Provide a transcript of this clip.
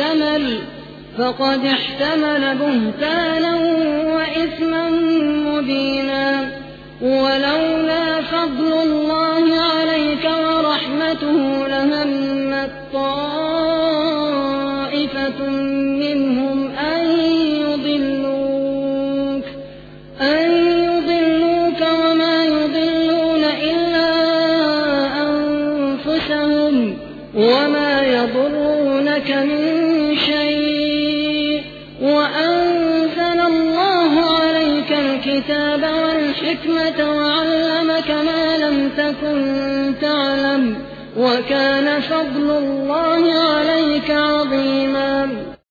احتمل فقد احتمل بهتانا وإثما مبينا. ولولا فضل الله عليك ورحمته لهمت طائفة منهم أن يضلوك أن يضلوك وما يضلون إلا أنفسهم وما يضرونك من الكتاب والحكمة وعلمك ما لم تكن تعلم وكان فضل الله عليك